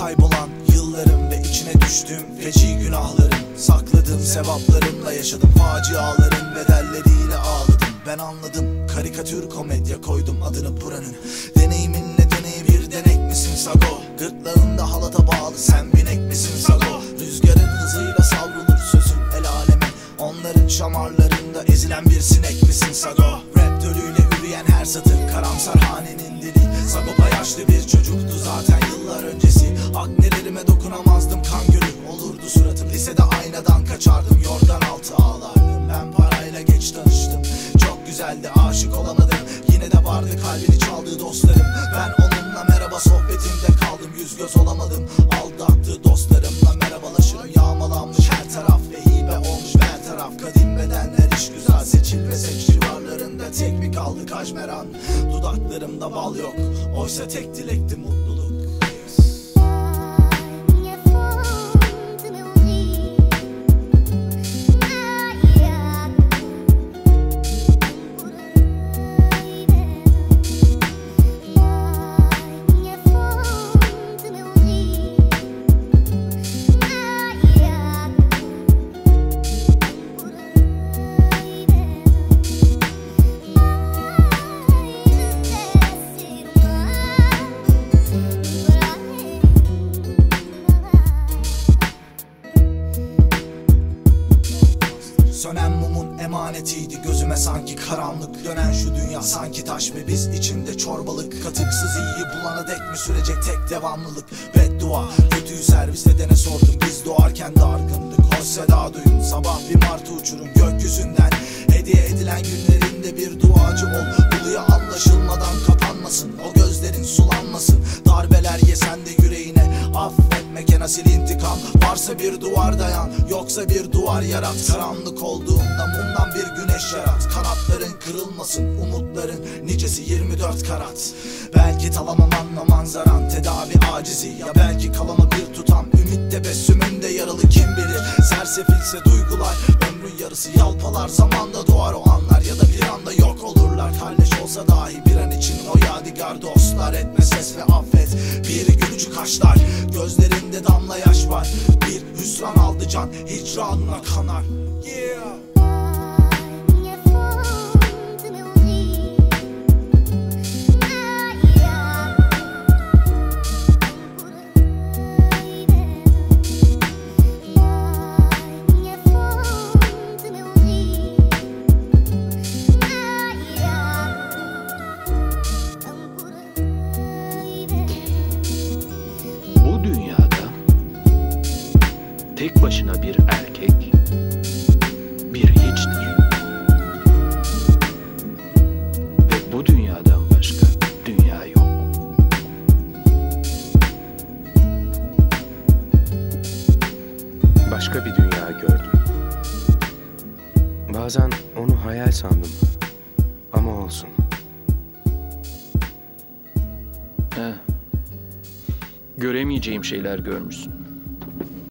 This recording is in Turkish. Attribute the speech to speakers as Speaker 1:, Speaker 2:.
Speaker 1: kaybolan yıllarım ve içine düştüm. Feci günahlarım Sakladım sevaplarımla yaşadım. Faciaların bedelleriyle ağladım. Ben anladım karikatür komedya koydum adını buranın. Deneyimin nedeni bir denek misin Sago? Gırtlağında halata bağlı sen binek misin Sago? Rüzgarın hızıyla savrulur sözün el aleme. Onların şamarlarında ezilen bir sinek misin Sago? Rap dölüyle üreyen her satır karamsar hanenin dili. Sago yaşlı bir çocuktu zaten yıllar öncesi. Aknelerime dokunamazdım kan gölü olurdu suratım. Lisede aynadan kaçardım yorgan altı ağlardım. Ben parayla geç tanıştım. Çok güzeldi aşık olamadım. Yine de vardı kalbini çaldığı dostlarım. Ben onunla merhaba sohbetinde kaldım. Yüz göz olamadım. Aldattığı dostlarımla merhabalaşırım. Yağmalanmış her taraf ve hibe olmuş her taraf. Güzel seçil ve seç civarlarında Tek mi kaldı kaşmeran. Dudaklarımda bal yok Oysa tek dilekti mutluluk Sönen mumun emanetiydi. Gözüme sanki karanlık Dönen şu dünya. Sanki taş ve biz içinde çorbalık. Katıksız iyi bulana dek mi sürecek tek devamlılık? Beddua kötüyü servis edene sordum. Biz doğarken dargındık hoş seda duyun. Sabah bir martı uçurun gökyüzünden. Hediye edilen günlerinde bir duacı ol. Uluya anlaşılmadan kapanmasın Varsa bir duvar dayan Yoksa bir duvar yarat. Karanlık olduğunda mumdan bir güneş yarat. Kanatların kırılmasın Umutların nicesi 24 karat. Belki talamam anla manzaran Tedavi acizi. Ya belki kalama bir tutam Ümit tebessümünde yaralı kim bilir? Sersefilse duygular Ömrün yarısı yalpalar. Zamanda doğar o anlar Ya da bir anda yok olurlar. Kalleş olsa dahi bir an için O yadigar dostlar. Etme ses ve affet Bir gülücük kaşlar Gözlerinde damla yaş var. Bir hüsran aldı can Hicranına kanar. Yeah
Speaker 2: tek başına bir erkek bir hiçtir. Ve bu dünyadan başka dünya yok. Başka bir dünya gördüm. Bazen onu hayal sandım. Ama olsun.
Speaker 3: He. Göremeyeceğim şeyler görmüşsün.